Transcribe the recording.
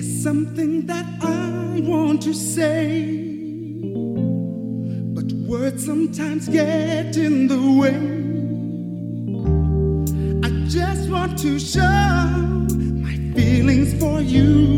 There's something that I want to say, but words sometimes get in the way. I just want to show my feelings for you.